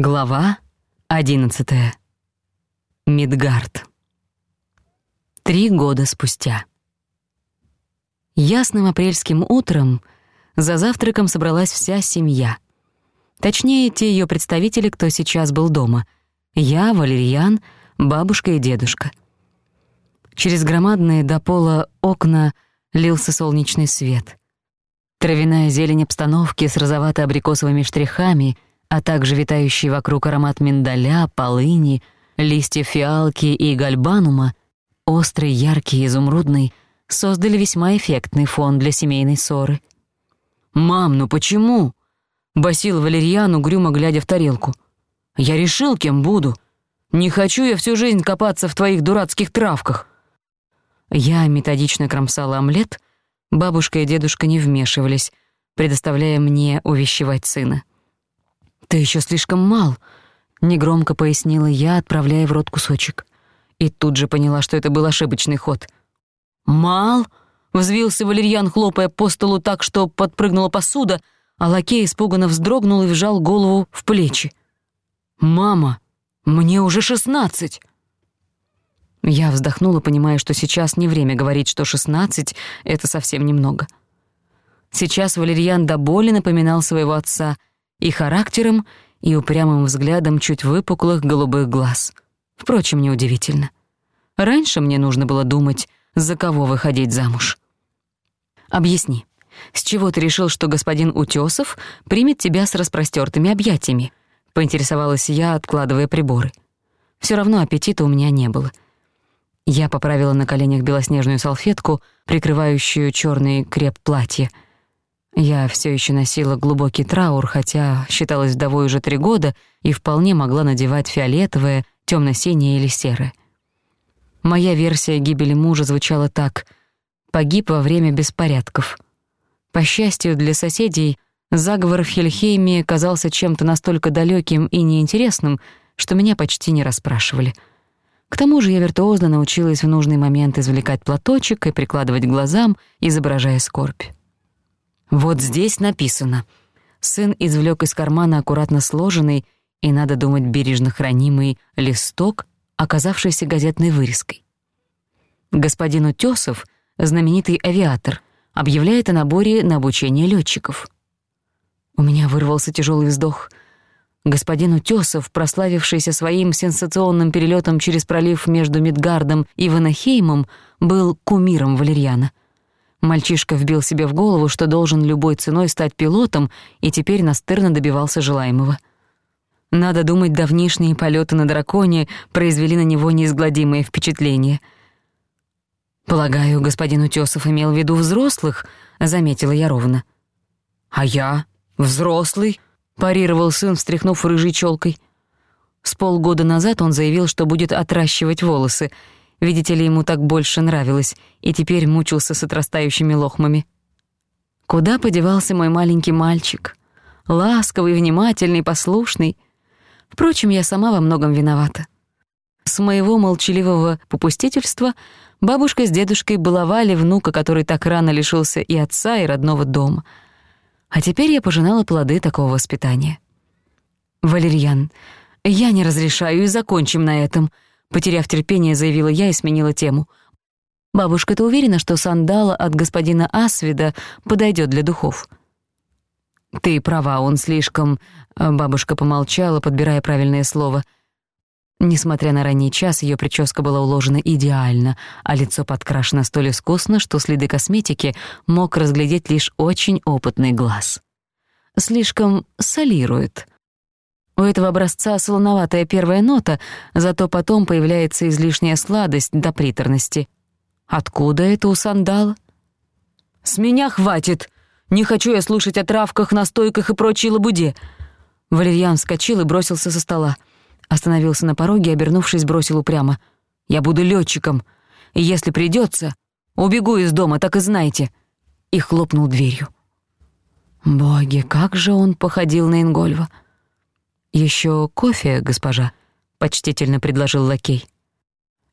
Глава 11. Мидгард. Три года спустя. Ясным апрельским утром за завтраком собралась вся семья. Точнее, те её представители, кто сейчас был дома. Я, Валерьян, бабушка и дедушка. Через громадные до пола окна лился солнечный свет. Травяная зелень обстановки с розовато-абрикосовыми штрихами — а также витающий вокруг аромат миндаля, полыни, листьев фиалки и гальбанума, острый, яркий, изумрудный, создали весьма эффектный фон для семейной ссоры. «Мам, ну почему?» — басил Валерьян, угрюмо глядя в тарелку. «Я решил, кем буду. Не хочу я всю жизнь копаться в твоих дурацких травках». Я методично кромсала омлет, бабушка и дедушка не вмешивались, предоставляя мне увещевать сына. Ты еще слишком мал, негромко пояснила я, отправляя в рот кусочек. И тут же поняла, что это был ошибочный ход. Мал? Взвился Валерьян, хлопая по столу так, что подпрыгнула посуда, а лакей испуганно вздрогнул и вжал голову в плечи. «Мама, мне уже шестнадцать!» Я вздохнула, понимая, что сейчас не время говорить, что шестнадцать — это совсем немного. Сейчас Валерьян до боли напоминал своего отца, и характером, и упрямым взглядом чуть выпуклых голубых глаз. Впрочем, неудивительно. Раньше мне нужно было думать, за кого выходить замуж. Объясни, с чего ты решил, что господин Утёсов примет тебя с распростёртыми объятиями? Поинтересовалась я, откладывая приборы. Всё равно аппетита у меня не было. Я поправила на коленях белоснежную салфетку, прикрывающую чёрный креп платье. Я всё ещё носила глубокий траур, хотя считалась вдовой уже три года и вполне могла надевать фиолетовое, тёмно-синее или серое. Моя версия гибели мужа звучала так «погиб во время беспорядков». По счастью для соседей, заговор в Хельхейме казался чем-то настолько далёким и неинтересным, что меня почти не расспрашивали. К тому же я виртуозно научилась в нужный момент извлекать платочек и прикладывать к глазам, изображая скорбь. Вот здесь написано. Сын извлёк из кармана аккуратно сложенный и, надо думать, бережно хранимый листок, оказавшийся газетной вырезкой. Господин Утёсов, знаменитый авиатор, объявляет о наборе на обучение лётчиков. У меня вырвался тяжёлый вздох. Господин Утёсов, прославившийся своим сенсационным перелётом через пролив между Мидгардом и Ванахеймом, был кумиром валерьяна — Мальчишка вбил себе в голову, что должен любой ценой стать пилотом, и теперь настырно добивался желаемого. Надо думать, давнишние полёты на драконе произвели на него неизгладимое впечатление. «Полагаю, господин Утёсов имел в виду взрослых», — заметила я ровно. «А я? Взрослый?» — парировал сын, встряхнув рыжей чёлкой. С полгода назад он заявил, что будет отращивать волосы — Видите ли, ему так больше нравилось, и теперь мучился с отрастающими лохмами. Куда подевался мой маленький мальчик? Ласковый, внимательный, послушный. Впрочем, я сама во многом виновата. С моего молчаливого попустительства бабушка с дедушкой баловали внука, который так рано лишился и отца, и родного дома. А теперь я пожинала плоды такого воспитания. «Валерьян, я не разрешаю, и закончим на этом», Потеряв терпение, заявила я и сменила тему. «Бабушка-то уверена, что сандала от господина Асвида подойдёт для духов?» «Ты права, он слишком...» а Бабушка помолчала, подбирая правильное слово. Несмотря на ранний час, её прическа была уложена идеально, а лицо подкрашено столь искусно, что следы косметики мог разглядеть лишь очень опытный глаз. «Слишком солирует», у этого образца солоноватая первая нота, зато потом появляется излишняя сладость до приторности. Откуда это у сандала? «С меня хватит! Не хочу я слушать о травках, настойках и прочей лабуде!» Валерьян вскочил и бросился со стола. Остановился на пороге, обернувшись, бросил упрямо. «Я буду лётчиком, и если придётся, убегу из дома, так и знайте!» И хлопнул дверью. Боги, как же он походил на Ингольва! «Ещё кофе, госпожа?» — почтительно предложил лакей.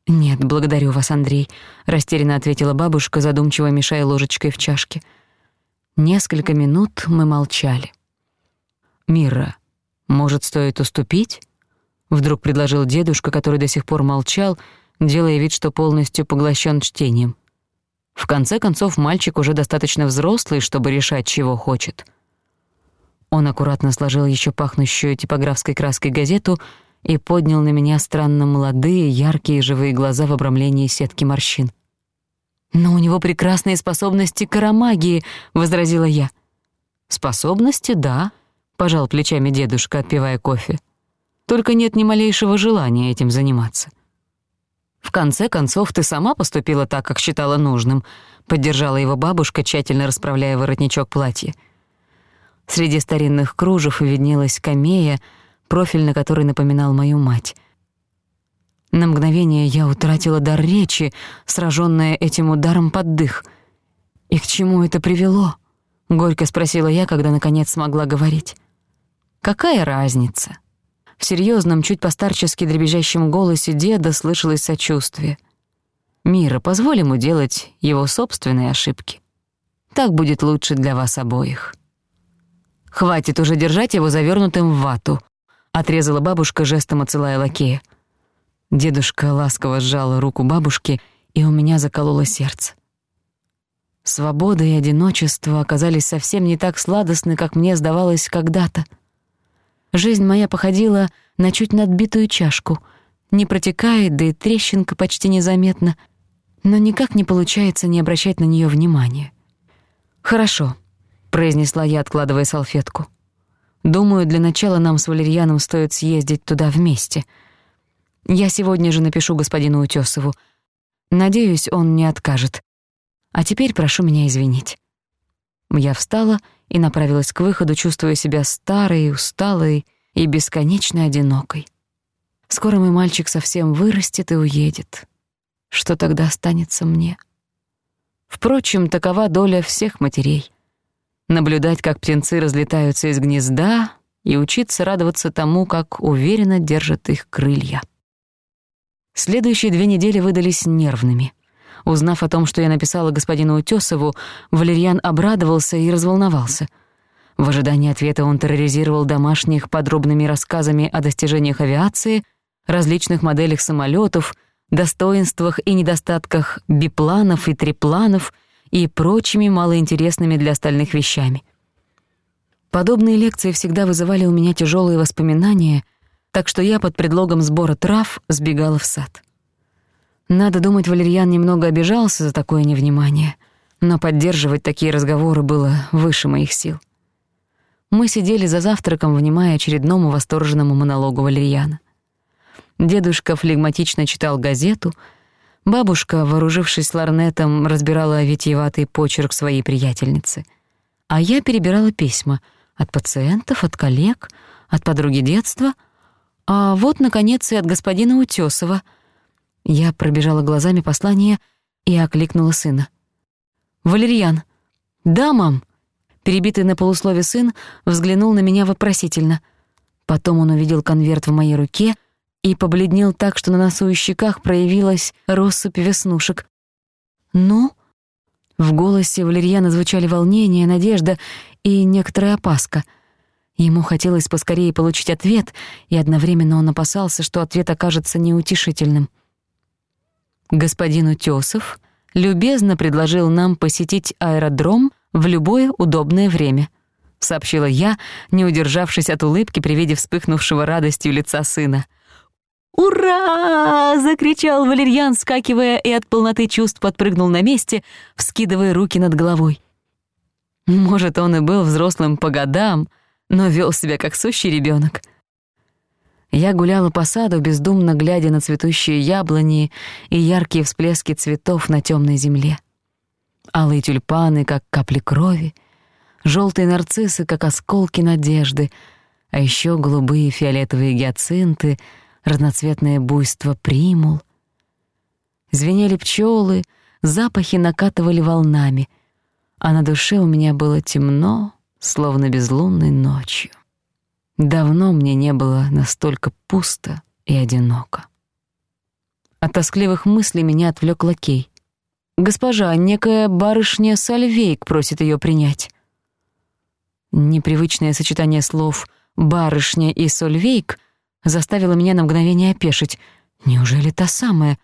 «Нет, благодарю вас, Андрей», — растерянно ответила бабушка, задумчиво мешая ложечкой в чашке. Несколько минут мы молчали. «Мира, может, стоит уступить?» — вдруг предложил дедушка, который до сих пор молчал, делая вид, что полностью поглощен чтением. В конце концов, мальчик уже достаточно взрослый, чтобы решать, чего хочет. Он аккуратно сложил еще пахнущую типографской краской газету и поднял на меня странно молодые, яркие, живые глаза в обрамлении сетки морщин. «Но у него прекрасные способности к аромагии, возразила я. «Способности, да», — пожал плечами дедушка, отпивая кофе. «Только нет ни малейшего желания этим заниматься». «В конце концов, ты сама поступила так, как считала нужным», — поддержала его бабушка, тщательно расправляя воротничок платья. Среди старинных кружев виднелась камея, профиль на которой напоминал мою мать. На мгновение я утратила дар речи, сражённая этим ударом под дых. «И к чему это привело?» — горько спросила я, когда наконец смогла говорить. «Какая разница?» В серьёзном, чуть постарчески дребезжащем голосе деда слышалось сочувствие. «Мира, позволь ему делать его собственные ошибки. Так будет лучше для вас обоих». Хватит уже держать его завёрнутым в вату», — отрезала бабушка, жестом оцелая лакея. Дедушка ласково сжал руку бабушки, и у меня закололо сердце. Свобода и одиночество оказались совсем не так сладостны, как мне сдавалось когда-то. Жизнь моя походила на чуть надбитую чашку. Не протекает, да и трещинка почти незаметна. Но никак не получается не обращать на неё внимания. «Хорошо», произнесла я, откладывая салфетку. «Думаю, для начала нам с Валерьяном стоит съездить туда вместе. Я сегодня же напишу господину Утёсову. Надеюсь, он не откажет. А теперь прошу меня извинить». Я встала и направилась к выходу, чувствуя себя старой, усталой и бесконечно одинокой. Скоро мой мальчик совсем вырастет и уедет. Что тогда останется мне? Впрочем, такова доля всех матерей наблюдать, как птенцы разлетаются из гнезда, и учиться радоваться тому, как уверенно держат их крылья. Следующие две недели выдались нервными. Узнав о том, что я написала господину Утёсову, Валерьян обрадовался и разволновался. В ожидании ответа он терроризировал домашних подробными рассказами о достижениях авиации, различных моделях самолётов, достоинствах и недостатках бипланов и трипланов — и прочими малоинтересными для остальных вещами. Подобные лекции всегда вызывали у меня тяжелые воспоминания, так что я под предлогом сбора трав сбегала в сад. Надо думать, Валерьян немного обижался за такое невнимание, но поддерживать такие разговоры было выше моих сил. Мы сидели за завтраком, внимая очередному восторженному монологу Валерьяна. Дедушка флегматично читал газету — Бабушка, вооружившись ларнетом, разбирала витиеватый почерк своей приятельницы. А я перебирала письма от пациентов, от коллег, от подруги детства, а вот, наконец, и от господина Утёсова. Я пробежала глазами послание и окликнула сына. «Валерьян!» «Да, мам!» Перебитый на полуслове сын взглянул на меня вопросительно. Потом он увидел конверт в моей руке — и побледнел так, что на носу и щеках проявилась россыпь веснушек. «Ну?» В голосе Валерьяна звучали волнение, надежда и некоторая опаска. Ему хотелось поскорее получить ответ, и одновременно он опасался, что ответ окажется неутешительным. «Господин Утёсов любезно предложил нам посетить аэродром в любое удобное время», — сообщила я, не удержавшись от улыбки при виде вспыхнувшего радостью лица сына. «Ура!» — закричал Валерьян, скакивая и от полноты чувств подпрыгнул на месте, вскидывая руки над головой. Может, он и был взрослым по годам, но вел себя как сущий ребенок. Я гуляла по саду, бездумно глядя на цветущие яблони и яркие всплески цветов на темной земле. Алые тюльпаны, как капли крови, желтые нарциссы, как осколки надежды, а еще голубые фиолетовые гиацинты — разноцветное буйство примул. Звенели пчелы, запахи накатывали волнами, а на душе у меня было темно, словно безлунной ночью. Давно мне не было настолько пусто и одиноко. От тоскливых мыслей меня отвлек лакей. «Госпожа, некая барышня Сальвейк просит ее принять». Непривычное сочетание слов «барышня» и «сольвейк» заставила меня на мгновение опешить. Неужели та самая?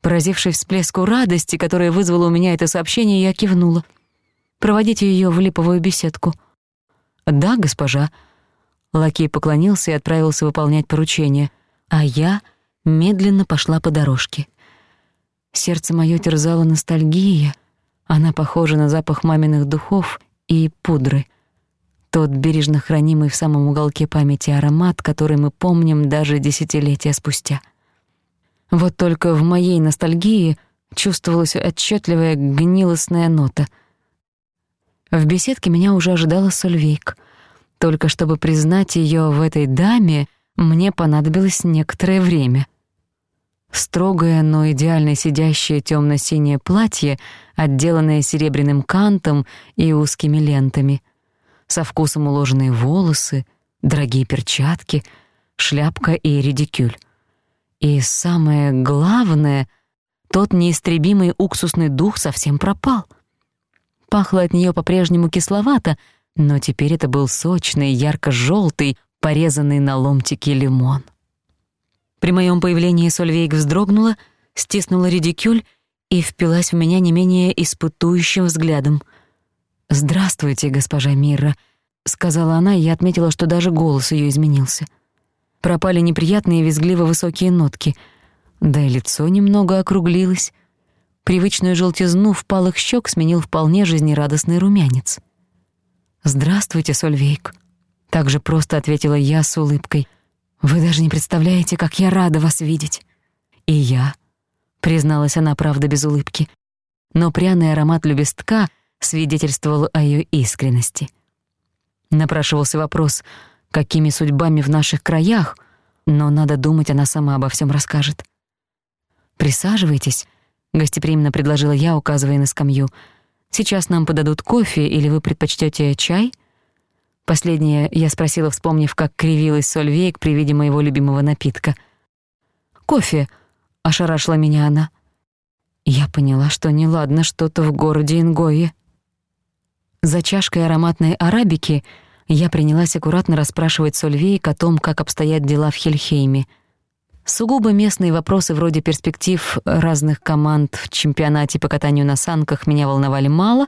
Поразившись всплеску радости, которая вызвала у меня это сообщение, я кивнула. «Проводите её в липовую беседку». «Да, госпожа». Лакей поклонился и отправился выполнять поручение, а я медленно пошла по дорожке. Сердце моё терзало ностальгия. Она похожа на запах маминых духов и пудры — тот бережно хранимый в самом уголке памяти аромат, который мы помним даже десятилетия спустя. Вот только в моей ностальгии чувствовалась отчетливая гнилостная нота. В беседке меня уже ожидала Сольвейк. Только чтобы признать ее в этой даме, мне понадобилось некоторое время. Строгое, но идеально сидящее темно синее платье, отделанное серебряным кантом и узкими лентами — со вкусом уложенные волосы, дорогие перчатки, шляпка и редикюль. И самое главное, тот неистребимый уксусный дух совсем пропал. Пахло от неё по-прежнему кисловато, но теперь это был сочный, ярко-жёлтый, порезанный на ломтики лимон. При моём появлении Сольвейк вздрогнула, стиснула редикюль и впилась в меня не менее испытующим взглядом — «Здравствуйте, госпожа Мирра», — сказала она и отметила, что даже голос её изменился. Пропали неприятные визгливо-высокие нотки, да и лицо немного округлилось. Привычную желтизну в палых щек сменил вполне жизнерадостный румянец. «Здравствуйте, Сольвейк», — так же просто ответила я с улыбкой. «Вы даже не представляете, как я рада вас видеть». «И я», — призналась она, правда, без улыбки. Но пряный аромат любестка свидетельствовал о её искренности. Напрашивался вопрос, какими судьбами в наших краях, но надо думать, она сама обо всём расскажет. «Присаживайтесь», — гостеприимно предложила я, указывая на скамью. «Сейчас нам подадут кофе, или вы предпочтёте чай?» Последнее я спросила, вспомнив, как кривилась Сольвейк при виде моего любимого напитка. «Кофе», — ошарашила меня она. Я поняла, что неладно что-то в городе Ингое. За чашкой ароматной арабики я принялась аккуратно расспрашивать Сольвейк о том, как обстоят дела в Хельхейме. Сугубо местные вопросы вроде перспектив разных команд в чемпионате по катанию на санках меня волновали мало,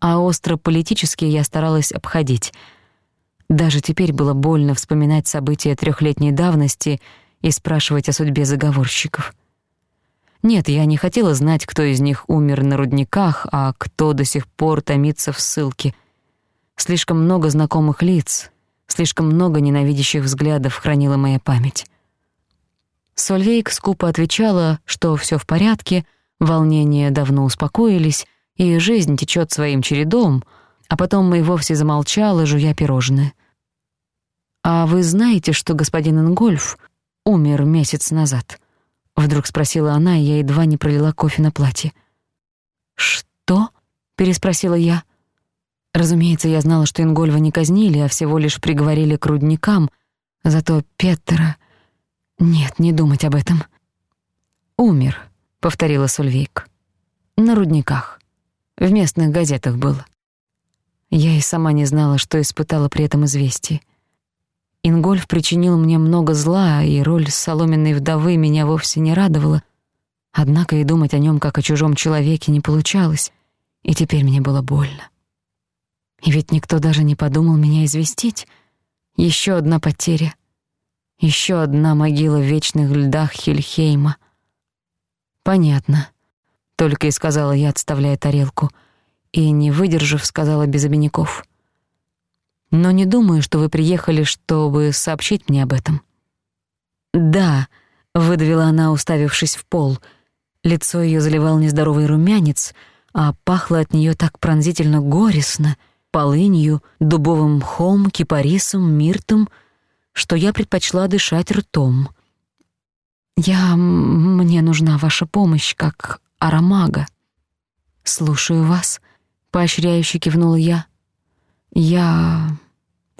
а остро политические я старалась обходить. Даже теперь было больно вспоминать события трёхлетней давности и спрашивать о судьбе заговорщиков. Нет, я не хотела знать, кто из них умер на рудниках, а кто до сих пор томится в ссылке. Слишком много знакомых лиц, слишком много ненавидящих взглядов хранила моя память. Сольвейк скупо отвечала, что всё в порядке, волнения давно успокоились, и жизнь течёт своим чередом, а потом и вовсе замолчала, жуя пирожное. «А вы знаете, что господин Ингольф умер месяц назад?» вдруг спросила она, и я едва не пролила кофе на платье. Что? переспросила я. Разумеется, я знала, что Ингольва не казнили, а всего лишь приговорили к рудникам. Зато Петра... Нет, не думать об этом. «Умер», — повторила Сульвейк. «На рудниках. В местных газетах было». Я и сама не знала, что испытала при этом известие. Ингольф причинил мне много зла, и роль соломенной вдовы меня вовсе не радовала. Однако и думать о нем как о чужом человеке не получалось, и теперь мне было больно. И ведь никто даже не подумал меня известить. Еще одна потеря. еще одна могила в вечных льдах Хильхейма. «Понятно», — только и сказала я, отставляя тарелку, и, не выдержав, сказала без обиняков — но не думаю, что вы приехали, чтобы сообщить мне об этом». «Да», — выдавила она, уставившись в пол. Лицо её заливал нездоровый румянец, а пахло от неё так пронзительно горестно, полынью, дубовым мхом, кипарисом, миртом, что я предпочла дышать ртом. «Я... мне нужна ваша помощь, как аромага. «Слушаю вас», — поощряюще кивнул я. «Я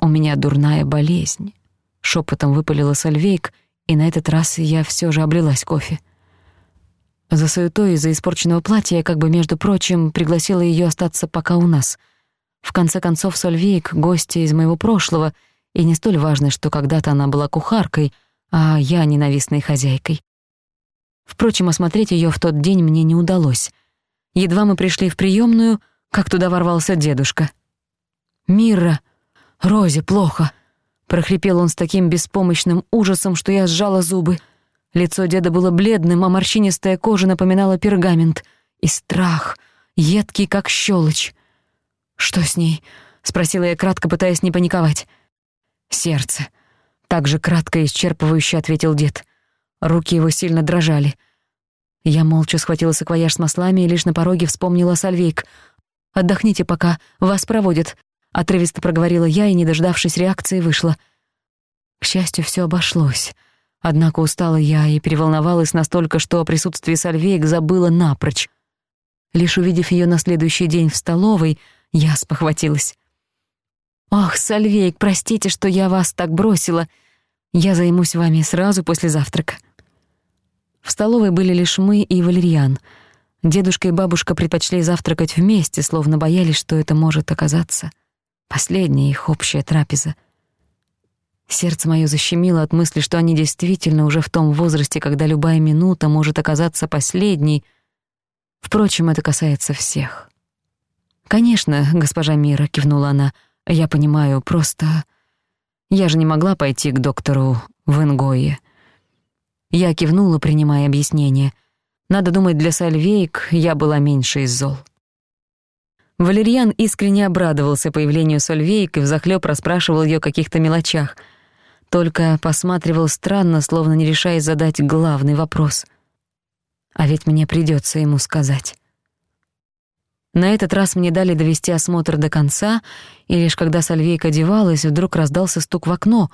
у меня дурная болезнь», — шепотом выпалила Сальвейк, и на этот раз я все же облилась кофе. За суетой из-за испорченного платья я как бы, между прочим, пригласила ее остаться пока у нас. В конце концов, Сальвейк — гостья из моего прошлого, и не столь важно, что когда-то она была кухаркой, а я ненавистной хозяйкой. Впрочем, осмотреть ее в тот день мне не удалось. Едва мы пришли в приемную, как туда ворвался дедушка. «Мира!» Розе плохо!» — прохрипел он с таким беспомощным ужасом, что я сжала зубы. Лицо деда было бледным, а морщинистая кожа напоминала пергамент. И страх, едкий, как щелочь. «Что с ней?» — спросила я кратко, пытаясь не паниковать. «Сердце», — так же кратко и исчерпывающе ответил дед. Руки его сильно дрожали. Я молча схватила саквояж с маслами и лишь на пороге вспомнила Сальвейк. «Отдохните пока, вас проводят. — отрывисто проговорила я и, не дождавшись реакции, вышла. К счастью, всё обошлось. Однако устала я и переволновалась настолько, что о присутствии Сальвеек забыла напрочь. Лишь увидев её на следующий день в столовой, я спохватилась. «Ах, Сальвейк, простите, что я вас так бросила. Я займусь вами сразу после завтрака». В столовой были лишь мы и Валерьян. Дедушка и бабушка предпочли завтракать вместе, словно боялись, что это может оказаться последняя их общая трапеза. Сердце мое защемило от мысли, что они действительно уже в том возрасте, когда любая минута может оказаться последней. Впрочем, это касается всех. «Конечно, госпожа Мира», — кивнула она, — «я понимаю, просто...» Я же не могла пойти к доктору в Ингое. Я кивнула, принимая объяснение. Надо думать, для Сальвейк я была меньше из зол. Валерьян искренне обрадовался появлению Сольвейк и взахлёб расспрашивал её о каких-то мелочах. Только посматривал странно, словно не решаясь задать главный вопрос. А ведь мне придётся ему сказать. На этот раз мне дали довести осмотр до конца, и лишь когда Сальвейка одевалась, вдруг раздался стук в окно,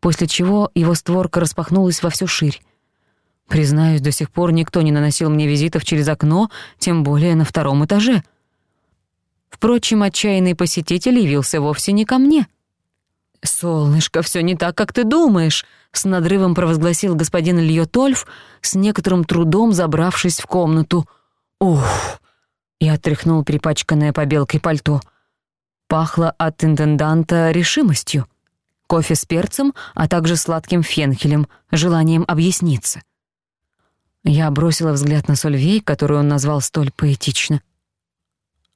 после чего его створка распахнулась во всю ширь. Признаюсь, до сих пор никто не наносил мне визитов через окно, тем более на втором этаже — Впрочем, отчаянный посетитель явился вовсе не ко мне. «Солнышко, всё не так, как ты думаешь», — с надрывом провозгласил господин Ильё Тольф, с некоторым трудом забравшись в комнату. «Ух!» — и отряхнул перепачканное побелкой пальто. Пахло от интенданта решимостью. Кофе с перцем, а также сладким фенхелем, желанием объясниться. Я бросила взгляд на Сольвей, которую он назвал столь поэтично.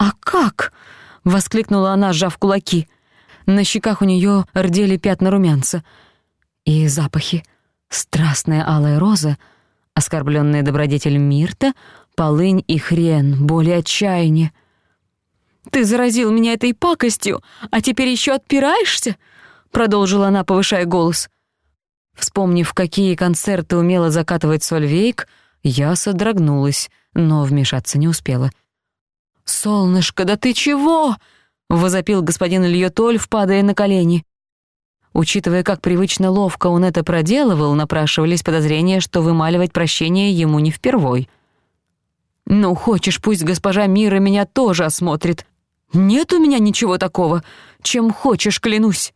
«А — как? – воскликнула она, сжав кулаки. На щеках у неё рдели пятна румянца. И запахи. Страстная алая роза, оскорблённая добродетель Мирта, полынь и хрен, боли отчаяния. «Ты заразил меня этой пакостью, а теперь ещё отпираешься?» — продолжила она, повышая голос. Вспомнив, какие концерты умела закатывать Сольвейк, я содрогнулась, но вмешаться не успела — «Солнышко, да ты чего?» — возопил господин Льотольф, впадая на колени. Учитывая, как привычно ловко он это проделывал, напрашивались подозрения, что вымаливать прощение ему не впервой. «Ну, хочешь, пусть госпожа Мира меня тоже осмотрит. Нет у меня ничего такого. Чем хочешь, клянусь».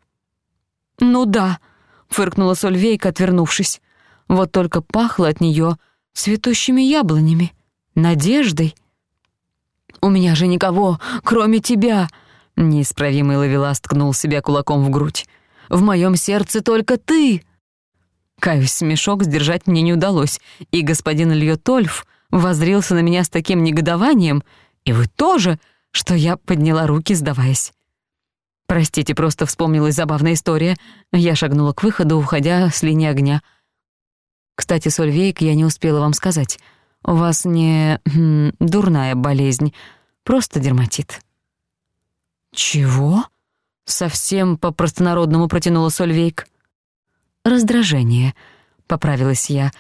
«Ну да», — фыркнула Сольвейка, отвернувшись. Вот только пахло от нее цветущими яблонями, надеждой — у меня же никого, кроме тебя!» Неисправимый Лавелас ткнул себя кулаком в грудь. «В моем сердце только ты!» Каюсь, смешок сдержать мне не удалось, и господин Тольф возрился на меня с таким негодованием, и вы тоже, что я подняла руки, сдаваясь. Простите, просто вспомнилась забавная история. Я шагнула к выходу, уходя с линии огня. Кстати, Сольвейк, я не успела вам сказать. У вас не... Хм, дурная болезнь. просто дерматит. Чего? Совсем по-простонародному протянула Сольвейк. Раздражение, поправилась я.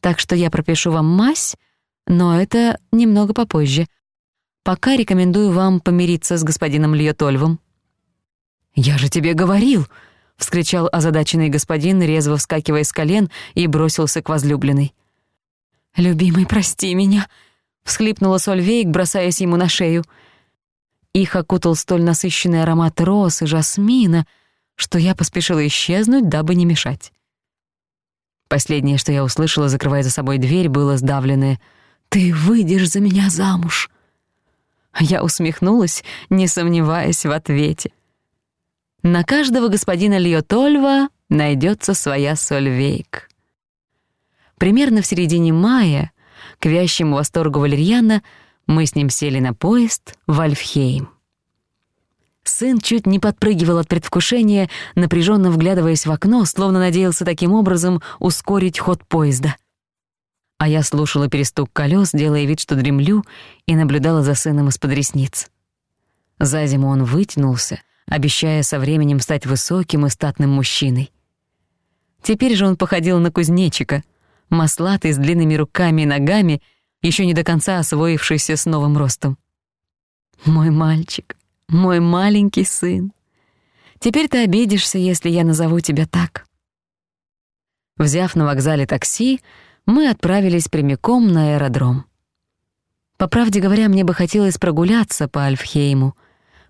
Так что я пропишу вам мазь, но это немного попозже. Пока рекомендую вам помириться с господином Льотольвом». «Я же тебе говорил!» — вскричал озадаченный господин, резво вскакивая с колен и бросился к возлюбленной. «Любимый, прости меня!» — Всхлипнула Сольвейк, бросаясь ему на шею. Их окутал столь насыщенный аромат роз и жасмина, что я поспешила исчезнуть, дабы не мешать. Последнее, что я услышала, закрывая за собой дверь, было сдавленное «Ты выйдешь за меня замуж!» Я усмехнулась, не сомневаясь в ответе. На каждого господина Льотольва найдется своя Сольвейк. Примерно в середине мая к вящему восторгу Валерьяна, мы с ним сели на поезд в Альфхейм. Сын чуть не подпрыгивал от предвкушения, напряженно вглядываясь в окно, словно надеялся таким образом ускорить ход поезда. А я слушала перестук колес, делая вид, что дремлю, и наблюдала за сыном из-под ресниц. За зиму он вытянулся, обещая со временем стать высоким и статным мужчиной. Теперь же он походил на кузнечика — маслатый, с длинными руками и ногами, еще не до конца освоившийся с новым ростом. «Мой мальчик, мой маленький сын, теперь ты обидишься, если я назову тебя так». Взяв на вокзале такси, мы отправились прямиком на аэродром. По правде говоря, мне бы хотелось прогуляться по Альфхейму,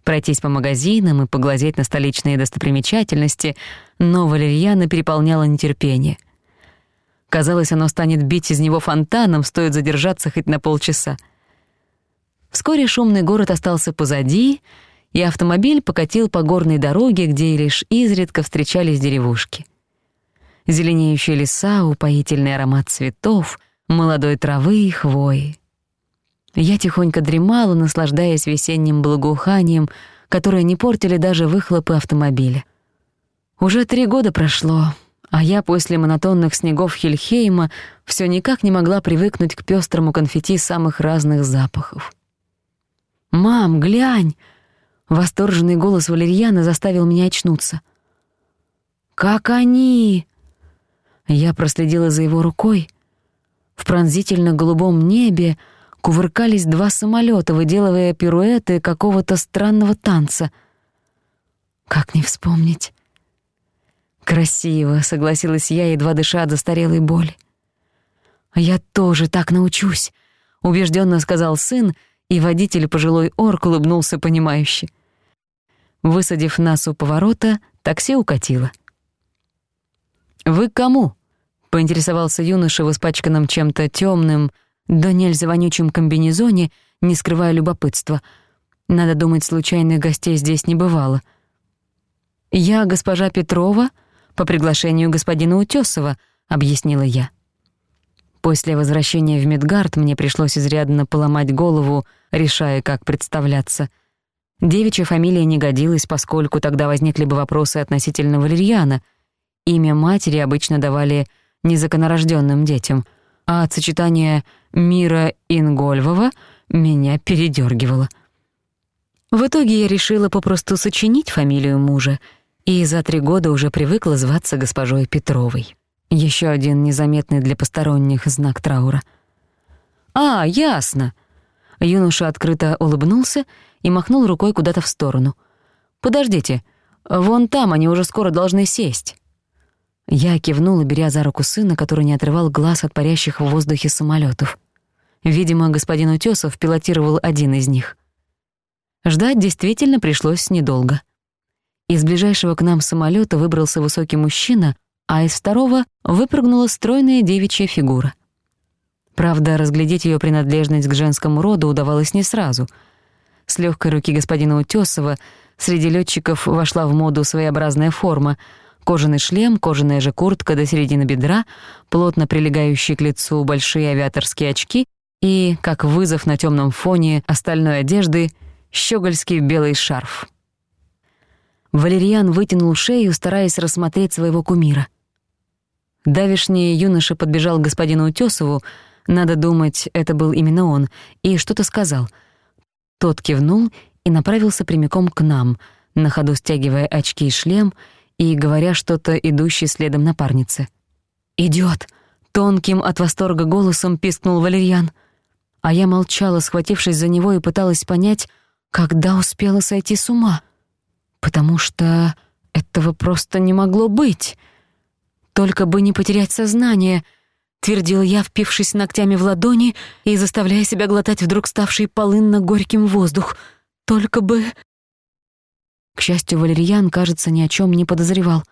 пройтись по магазинам и поглазеть на столичные достопримечательности, но Валерьяна переполняла нетерпение. Казалось, оно станет бить из него фонтаном, стоит задержаться хоть на полчаса. Вскоре шумный город остался позади, и автомобиль покатил по горной дороге, где лишь изредка встречались деревушки. Зеленеющие леса, упоительный аромат цветов, молодой травы и хвои. Я тихонько дремала, наслаждаясь весенним благоуханием, которое не портили даже выхлопы автомобиля. Уже три года прошло, а я после монотонных снегов Хельхейма всё никак не могла привыкнуть к пёстрому конфетти самых разных запахов. «Мам, глянь!» — восторженный голос Валерьяна заставил меня очнуться. «Как они!» Я проследила за его рукой. В пронзительно-голубом небе кувыркались два самолёта, выделывая пируэты какого-то странного танца. Как не вспомнить? Красиво, согласилась я, едва дыша от застарелой боли. «А «Я тоже так научусь», — убежденно сказал сын, и водитель, пожилой орк, улыбнулся понимающе. Высадив нас у поворота, такси укатило. «Вы к кому?» — поинтересовался юноша в испачканном чем-то темным, да нельзя вонючем комбинезоне, не скрывая любопытства. Надо думать, случайных гостей здесь не бывало. «Я госпожа Петрова», — по приглашению господина Утёсова», — объяснила я. После возвращения в Медгард мне пришлось изрядно поломать голову, решая, как представляться. Девичья фамилия не годилась, поскольку тогда возникли бы вопросы относительно валерьяна. Имя матери обычно давали незаконорождённым детям, а от сочетания «Мира Ингольвова» меня передёргивало. В итоге я решила попросту сочинить фамилию мужа — и за три года уже привыкла зваться госпожой Петровой. Еще один незаметный для посторонних знак траура. «А, ясно!» Юноша открыто улыбнулся и махнул рукой куда-то в сторону. «Подождите, вон там они уже скоро должны сесть». Я кивнула, беря за руку сына, который не отрывал глаз от парящих в воздухе самолётов. Видимо, господин Утёсов пилотировал один из них. Ждать действительно пришлось недолго. Из ближайшего к нам самолета выбрался высокий мужчина, а из второго выпрыгнула стройная девичья фигура. Правда, разглядеть ее принадлежность к женскому роду удавалось не сразу. С легкой руки господина Утесова среди летчиков вошла в моду своеобразная форма — Кожаный шлем, кожаная же куртка до середины бедра, плотно прилегающие к лицу большие авиаторские очки и, как вызов на темном фоне остальной одежды, щегольский белый шарф. Валерьян вытянул шею, стараясь рассмотреть своего кумира. Давишний юноша подбежал к господину Утёсову, надо думать, это был именно он, и что-то сказал. Тот кивнул и направился прямиком к нам, на ходу стягивая очки и шлем и говоря что-то идущий следом напарнице. «Идёт!» — тонким от восторга голосом пискнул Валерьян. А я молчала, схватившись за него, и пыталась понять, когда успела сойти с ума — потому что этого просто не могло быть. Только бы не потерять сознание, твердил я, впившись ногтями в ладони и заставляя себя глотать вдруг ставший полынно-горьким воздух. Только бы... К счастью, Валерьян, кажется, ни о чем не подозревал.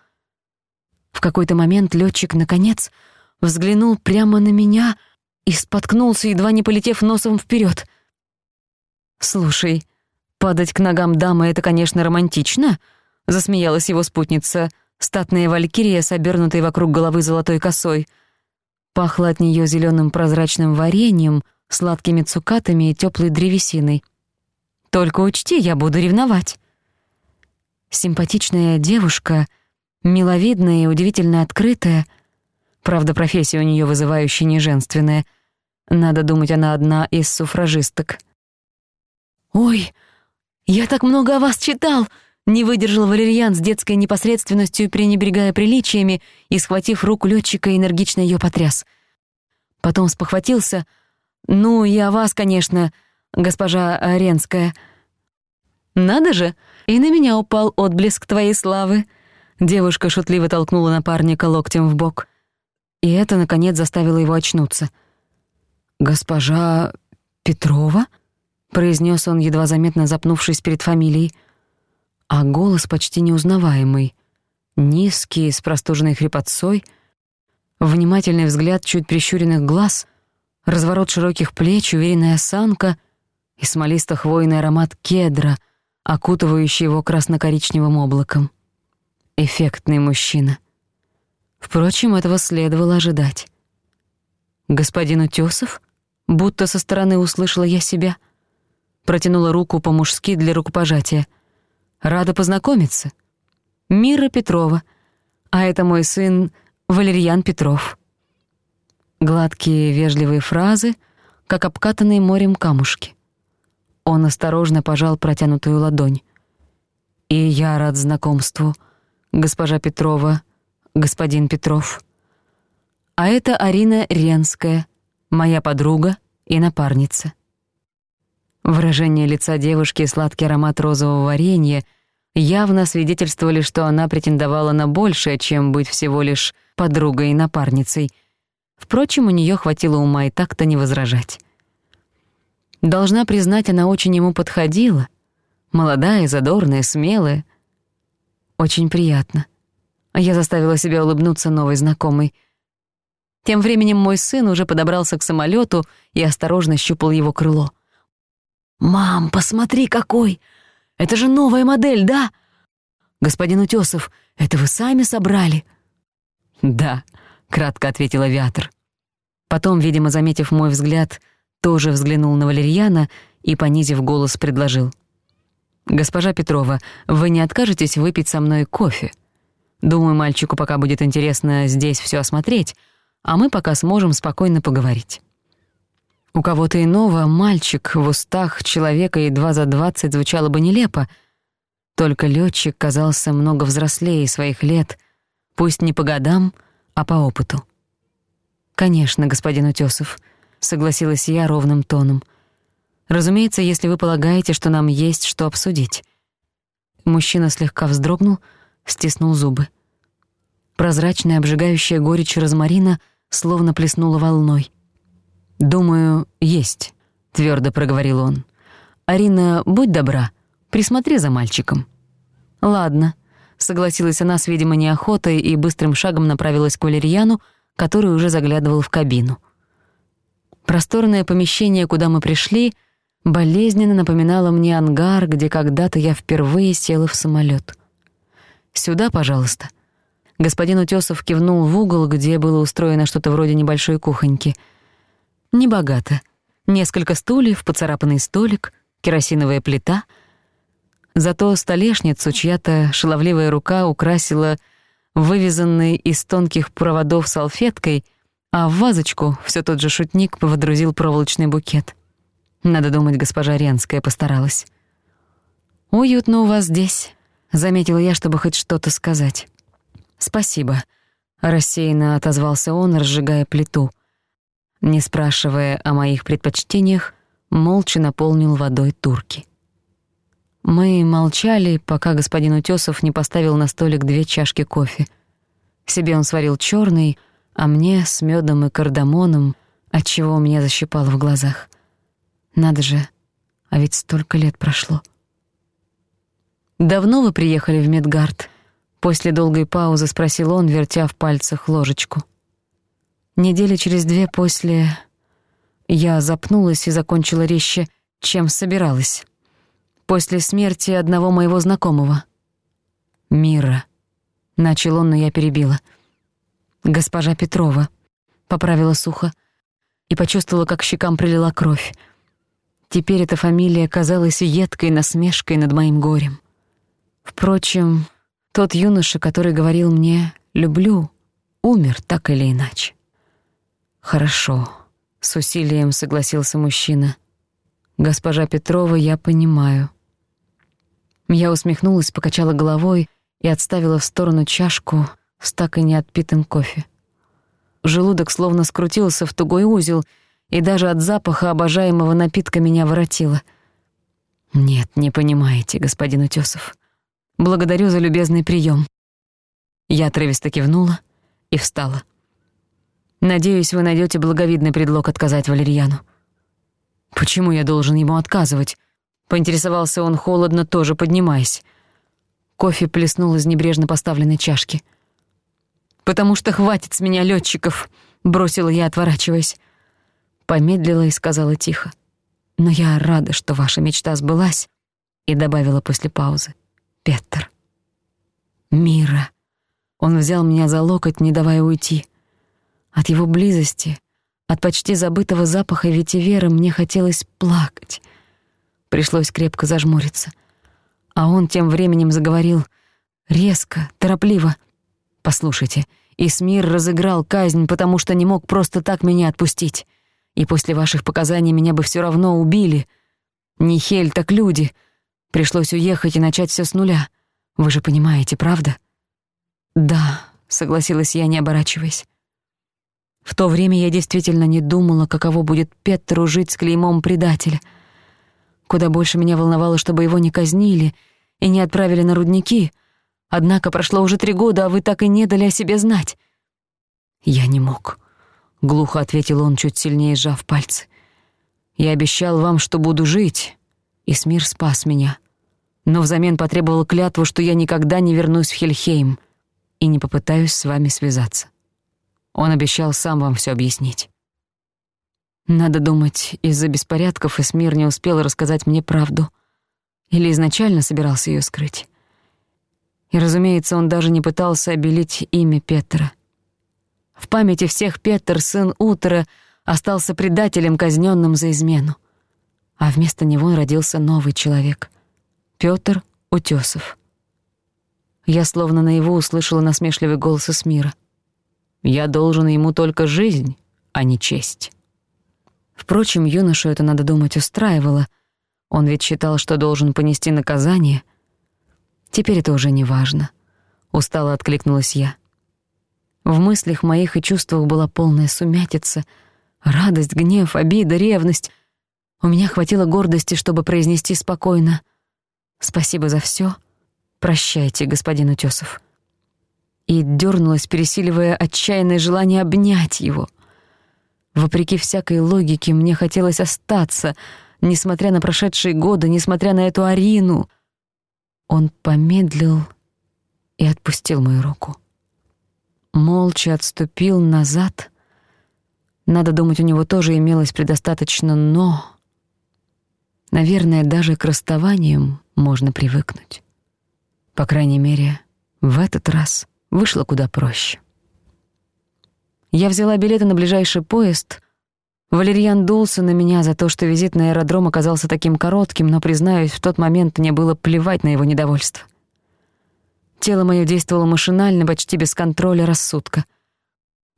В какой-то момент летчик наконец, взглянул прямо на меня и споткнулся, едва не полетев носом вперед. «Слушай», Падать к ногам дамы — это, конечно, романтично, — засмеялась его спутница, статная валькирия с обернутой вокруг головы золотой косой. Пахло от неё зелёным прозрачным вареньем, сладкими цукатами и тёплой древесиной. «Только учти, я буду ревновать». Симпатичная девушка, миловидная и удивительно открытая, правда, профессия у неё вызывающая неженственная. Надо думать, она одна из суфражисток. «Ой!» Я так много о вас читал!» Не выдержал Валерьян с детской непосредственностью, пренебрегая приличиями, и, схватив руку лётчика, энергично её потряс. Потом спохватился. «Ну, и о вас, конечно, госпожа Оренская. «Надо же, и на меня упал отблеск твоей славы!» Девушка шутливо толкнула напарника локтем в бок. И это, наконец, заставило его очнуться. «Госпожа Петрова?» произнес он едва заметно запнувшись перед фамилией, а голос почти неузнаваемый, низкий, с простуженной хрипотцой, внимательный взгляд чуть прищуренных глаз, разворот широких плеч, уверенная осанка и смолисто-хвойный аромат кедра, окутывающий его красно-коричневым облаком. Эффектный мужчина. Впрочем, этого следовало ожидать. «Господин Утёсов?» Будто со стороны услышала я себя — протянула руку по-мужски для рукопожатия. «Рада познакомиться. Мира Петрова, а это мой сын Валерьян Петров». Гладкие вежливые фразы, как обкатанные морем камушки. Он осторожно пожал протянутую ладонь. «И я рад знакомству, госпожа Петрова, господин Петров. А это Арина Ренская, моя подруга и напарница». Выражение лица девушки и сладкий аромат розового варенья явно свидетельствовали, что она претендовала на большее, чем быть всего лишь подругой и напарницей. Впрочем, у неё хватило ума и так-то не возражать. Должна признать, она очень ему подходила. Молодая, задорная, смелая. Очень приятно. Я заставила себя улыбнуться новой знакомой. Тем временем мой сын уже подобрался к самолёту и осторожно щупал его крыло — «Мам, посмотри, какой! Это же новая модель, да?» «Господин Утесов, это вы сами собрали?» «Да», — кратко ответил авиатор. Потом, видимо, заметив мой взгляд, тоже взглянул на Валерьяна и, понизив голос, предложил. «Госпожа Петрова, вы не откажетесь выпить со мной кофе? Думаю, мальчику пока будет интересно здесь все осмотреть, а мы пока сможем спокойно поговорить». У кого-то иного мальчик в устах человека едва за двадцать звучало бы нелепо. Только лётчик казался много взрослее своих лет, пусть не по годам, а по опыту. «Конечно, господин Утёсов», — согласилась я ровным тоном. «Разумеется, если вы полагаете, что нам есть что обсудить». Мужчина слегка вздрогнул, стиснул зубы. Прозрачная обжигающая горечь розмарина словно плеснула волной. «Думаю, есть», — твёрдо проговорил он. «Арина, будь добра, присмотри за мальчиком». «Ладно», — согласилась она с, видимо, неохотой и быстрым шагом направилась к Валерьяну, который уже заглядывал в кабину. Просторное помещение, куда мы пришли, болезненно напоминало мне ангар, где когда-то я впервые села в самолёт. «Сюда, пожалуйста». Господин Утёсов кивнул в угол, где было устроено что-то вроде небольшой кухоньки — Небогато. Несколько стульев, поцарапанный столик, керосиновая плита. Зато столешницу чья-то шаловливая рука украсила вывязанной из тонких проводов салфеткой, а в вазочку все тот же шутник водрузил проволочный букет. Надо думать, госпожа Ренская постаралась. «Уютно у вас здесь», — заметила я, чтобы хоть что-то сказать. «Спасибо», — рассеянно отозвался он, разжигая плиту — не спрашивая о моих предпочтениях, молча наполнил водой турки. Мы молчали, пока господин Утёсов не поставил на столик две чашки кофе. Себе он сварил чёрный, а мне — с мёдом и кардамоном, отчего у меня защипало в глазах. Надо же, а ведь столько лет прошло. «Давно вы приехали в Медгард?» После долгой паузы спросил он, вертя в пальцах ложечку. Недели через две после я запнулась и закончила резче, чем собиралась. После смерти одного моего знакомого. «Мира», — начал он, но я перебила. «Госпожа Петрова», — поправила сухо и почувствовала, как щекам прилила кровь. Теперь эта фамилия казалась едкой насмешкой над моим горем. Впрочем, тот юноша, который говорил мне «люблю», умер так или иначе. «Хорошо», — с усилием согласился мужчина. «Госпожа Петрова, я понимаю». Я усмехнулась, покачала головой и отставила в сторону чашку с так и не отпитым кофе. Желудок словно скрутился в тугой узел, и даже от запаха обожаемого напитка меня воротило. «Нет, не понимаете, господин Утёсов. Благодарю за любезный прием. Я отрывисто кивнула и встала. Надеюсь, вы найдете благовидный предлог отказать Валерьяну. Почему я должен ему отказывать? Поинтересовался он холодно, тоже поднимаясь. Кофе плеснул из небрежно поставленной чашки. «Потому что хватит с меня летчиков, бросила я, отворачиваясь. Помедлила и сказала тихо. «Но я рада, что ваша мечта сбылась», — и добавила после паузы. «Петер». «Мира». Он взял меня за локоть, не давая уйти. От его близости, от почти забытого запаха ветивера мне хотелось плакать. Пришлось крепко зажмуриться. А он тем временем заговорил резко, торопливо. «Послушайте, Исмир разыграл казнь, потому что не мог просто так меня отпустить. И после ваших показаний меня бы всё равно убили. Не хель, так люди. Пришлось уехать и начать всё с нуля. Вы же понимаете, правда?» «Да», — согласилась я, не оборачиваясь. В то время я действительно не думала, каково будет Петру жить с клеймом предателя. Куда больше меня волновало, чтобы его не казнили и не отправили на рудники. Однако прошло уже три года, а вы так и не дали о себе знать. «Я не мог», — глухо ответил он, чуть сильнее сжав пальцы. «Я обещал вам, что буду жить, и Смир спас меня. Но взамен потребовал клятву, что я никогда не вернусь в Хельхейм и не попытаюсь с вами связаться». Он обещал сам вам всё объяснить. Надо думать, из-за беспорядков Эсмир не успел рассказать мне правду. Или изначально собирался её скрыть. И, разумеется, он даже не пытался обелить имя Петра. В памяти всех Петр, сын Утера, остался предателем, казнённым за измену. А вместо него родился новый человек — Пётр Утёсов. Я словно наяву услышала насмешливый голос Эсмира — я должен ему только жизнь, а не честь. Впрочем, юношу это, надо думать, устраивало. Он ведь считал, что должен понести наказание. Теперь это уже не важно. Устало откликнулась я. В мыслях моих и чувствах была полная сумятица. Радость, гнев, обида, ревность. У меня хватило гордости, чтобы произнести спокойно «Спасибо за всё. Прощайте, господин Утёсов» и дернулась, пересиливая отчаянное желание обнять его. Вопреки всякой логике, мне хотелось остаться, несмотря на прошедшие годы, несмотря на эту Арину. Он помедлил и отпустил мою руку. Молча отступил назад. Надо думать, у него тоже имелось предостаточно «но». Наверное, даже к расставаниям можно привыкнуть. По крайней мере, в этот раз — Вышло куда проще. Я взяла билеты на ближайший поезд. Валерьян дулся на меня за то, что визит на аэродром оказался таким коротким, но, признаюсь, в тот момент мне было плевать на его недовольство. Тело мое действовало машинально, почти без контроля рассудка.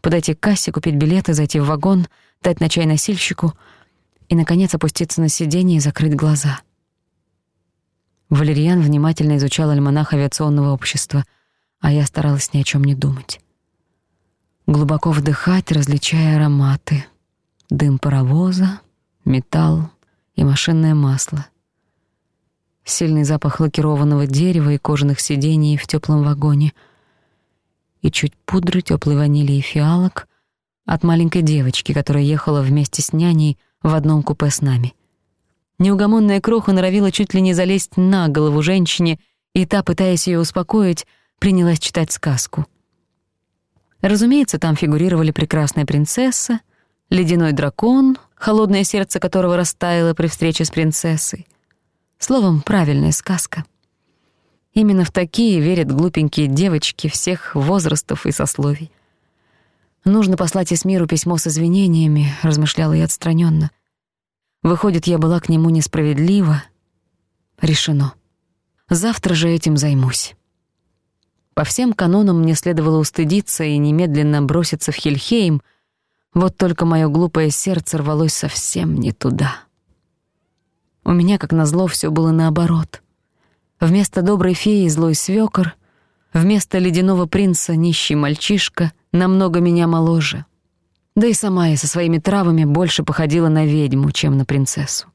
Подойти к кассе, купить билеты, зайти в вагон, дать на чай носильщику и, наконец, опуститься на сиденье и закрыть глаза. Валерьян внимательно изучал альманах авиационного общества — а я старалась ни о чем не думать. Глубоко вдыхать, различая ароматы. Дым паровоза, металл и машинное масло. Сильный запах лакированного дерева и кожаных сидений в теплом вагоне. И чуть пудры, теплой ванили и фиалок от маленькой девочки, которая ехала вместе с няней в одном купе с нами — Неугомонная кроха норовила чуть ли не залезть на голову женщине, и та, пытаясь её успокоить, принялась читать сказку. Разумеется, там фигурировали прекрасная принцесса, ледяной дракон, холодное сердце которого растаяло при встрече с принцессой. Словом, правильная сказка. Именно в такие верят глупенькие девочки всех возрастов и сословий. «Нужно послать Эсмиру письмо с извинениями», — размышляла я отстранённо. «Выходит, я была к нему несправедлива. Решено. Завтра же этим займусь». По всем канонам мне следовало устыдиться и немедленно броситься в Хельхейм, вот только мое глупое сердце рвалось совсем не туда. У меня, как назло, все было наоборот. Вместо доброй феи злой свекор, вместо ледяного принца нищий мальчишка, намного меня моложе. Да и сама я со своими травами больше походила на ведьму, чем на принцессу.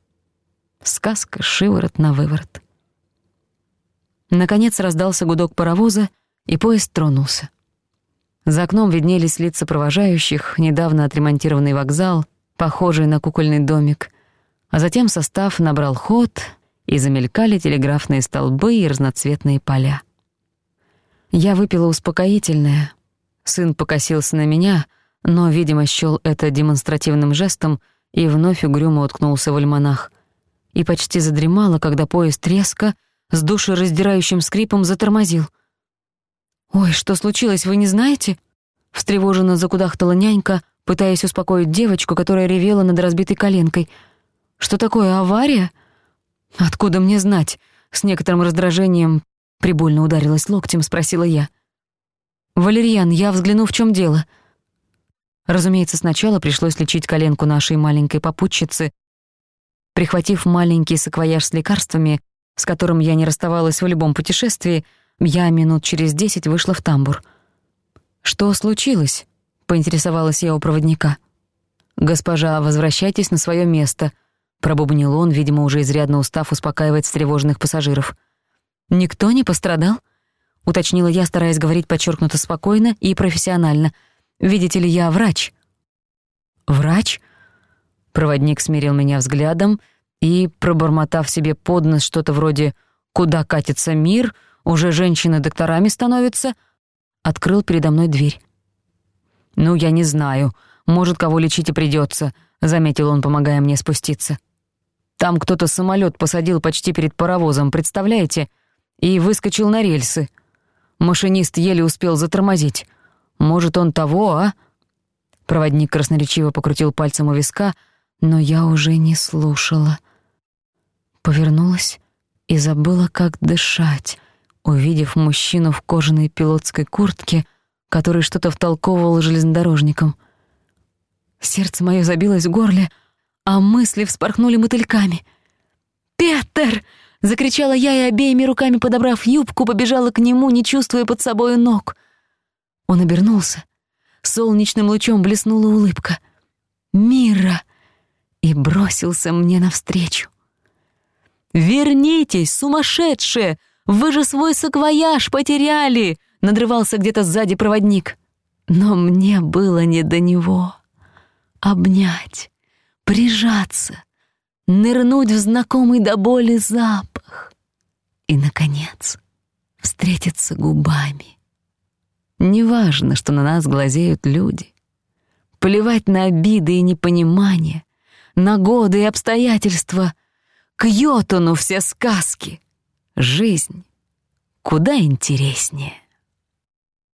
Сказка «Шиворот на выворот». Наконец раздался гудок паровоза — и поезд тронулся. За окном виднелись лица провожающих, недавно отремонтированный вокзал, похожий на кукольный домик, а затем состав набрал ход, и замелькали телеграфные столбы и разноцветные поля. Я выпила успокоительное. Сын покосился на меня, но, видимо, счёл это демонстративным жестом и вновь угрюмо уткнулся в альманах. И почти задремала, когда поезд резко, с душераздирающим скрипом затормозил — «Ой, что случилось, вы не знаете?» Встревоженно закудахтала нянька, пытаясь успокоить девочку, которая ревела над разбитой коленкой. «Что такое, авария?» «Откуда мне знать?» С некоторым раздражением прибольно ударилась локтем, спросила я. «Валерьян, я взгляну, в чём дело». Разумеется, сначала пришлось лечить коленку нашей маленькой попутчицы, прихватив маленький саквояж с лекарствами, с которым я не расставалась в любом путешествии — я минут через десять вышла в тамбур. «Что случилось?» — поинтересовалась я у проводника. «Госпожа, возвращайтесь на своё место», — пробубнил он, видимо, уже изрядно устав успокаивать встревоженных пассажиров. «Никто не пострадал?» — уточнила я, стараясь говорить подчёркнуто спокойно и профессионально. «Видите ли, я врач». «Врач?» Проводник смирил меня взглядом и, пробормотав себе под нос что-то вроде «Куда катится мир?», — уже женщины докторами становятся, открыл передо мной дверь. «Ну, я не знаю. Может, кого лечить и придётся», — заметил он, помогая мне спуститься. «Там кто-то самолёт посадил почти перед паровозом, представляете? И выскочил на рельсы. Машинист еле успел затормозить. Может, он того, а?» Проводник красноречиво покрутил пальцем у виска, но я уже не слушала. Повернулась и забыла, как дышать — увидев мужчину в кожаной пилотской куртке, который что-то втолковывал железнодорожникам. Сердце моё забилось в горле, а мысли вспорхнули мотыльками. «Петер!» — закричала я и обеими руками, подобрав юбку, побежала к нему, не чувствуя под собою ног. Он обернулся. Солнечным лучом блеснула улыбка. «Мира!» и бросился мне навстречу. «Вернитесь, сумасшедшие!» Вы же свой саквояж потеряли!» — надрывался где-то сзади проводник. Но мне было не до него. Обнять, прижаться, нырнуть в знакомый до боли запах. И, наконец, встретиться губами. Неважно, что на нас глазеют люди. Плевать на обиды и непонимание, на годы и обстоятельства. К Йотуну все сказки — жизнь куда интереснее.